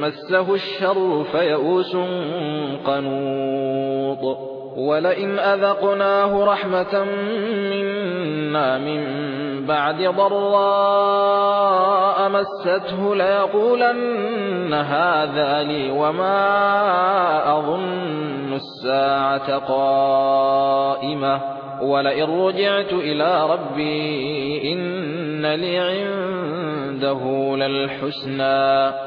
مسه الشر فيئوس قنوط ولئن أذقناه رحمة منا من بعد ضراء مسته ليقولن هذا لي وما أظن الساعة قائمة ولئن رجعت إلى ربي إن لي عنده للحسنى